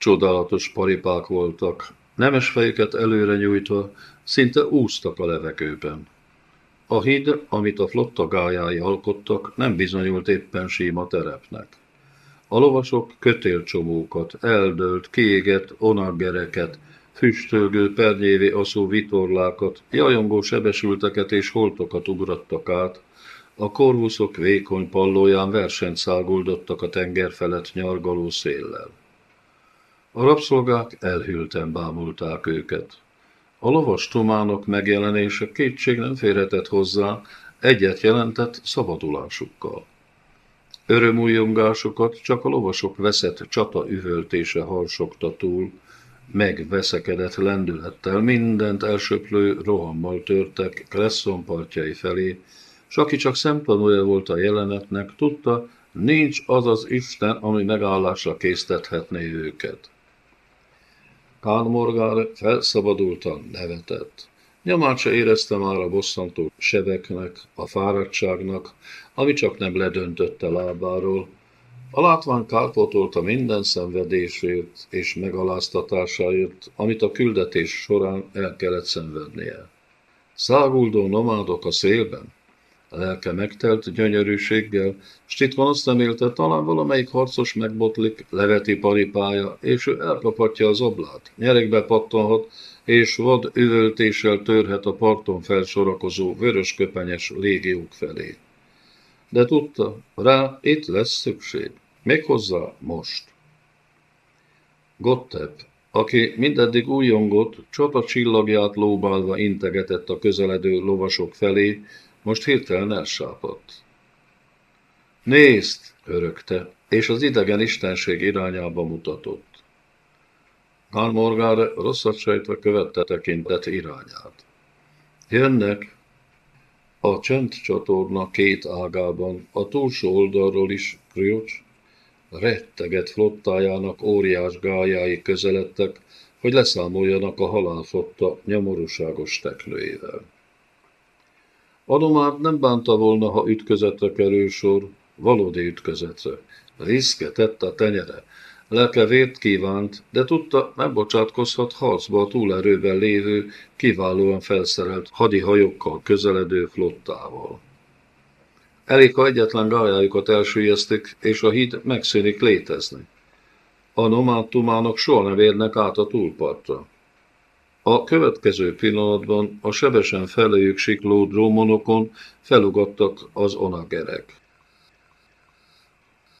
Csodálatos paripák voltak, nemes fejüket előre nyújtva, szinte úsztak a levegőben. A híd, amit a flotta gályái alkottak, nem bizonyult éppen síma terepnek. A lovasok kötélcsomókat, eldőlt, kiégett onaggereket, füstölgő pernyévi aszó vitorlákat, jajongó sebesülteket és holtokat ugrattak át, a korvuszok vékony pallóján versenyt száguldottak a tenger felett nyargaló széllel. A rabszolgák elhűlten bámulták őket. A lovas tománok megjelenése kétség nem férhetett hozzá, egyet jelentett szabadulásukkal. Örömújongásokat csak a lovasok veszett csata üvöltése harsogta túl, megveszekedett lendülettel mindent elsöplő rohammal törtek Kresszon partjai felé, s aki csak szemtanúja volt a jelenetnek, tudta, nincs az az Isten, ami megállásra késztethetné őket. Kán Morgár felszabadultan nevetett. Nyomát se érezte már a bosszantó sebeknek, a fáradtságnak, ami csak nem ledöntötte lábáról. A látvány kárpótolta minden szenvedésért és megaláztatásáért, amit a küldetés során el kellett szenvednie. Száguldó nomádok a szélben, a lelke megtelt gyönyörűséggel, s titkon azt remélte, talán valamelyik harcos megbotlik, leveti paripája, és ő elkaphatja az oblát, nyerekbe pattanhat, és vad üvöltéssel törhet a parton felsorakozó vörösköpenyes légiók felé. De tudta, rá itt lesz szükség, méghozzá most. Gottep, aki mindeddig újongott, csata csillagját lóbálva integetett a közeledő lovasok felé, most hirtelen elsápadt. Nézd, örökte, és az idegen istenség irányába mutatott. Gálmorgár rosszat sejtve követte tekintet irányát. Jönnek! A csendcsatorna két ágában, a túlsó oldalról is Kriocs, retteget flottájának óriás gályái közeledtek, hogy leszámoljanak a halálflotta nyomorúságos teknőjével. Adomár nem bánta volna, ha ütközetre kerül sor, valódi ütközetre. Riszke tette a tenyere. Lelke vért kívánt, de tudta, nem bocsátkozhat harcba a túlerőben lévő, kiválóan felszerelt hadihajókkal közeledő flottával. Elég, egyetlen gályájukat elsüllyesztik, és a híd megszűnik létezni. A nomátumának soha nem érnek át a túlpartra. A következő pillanatban a sebesen felejük sikló drómonokon felugattak az onagerek.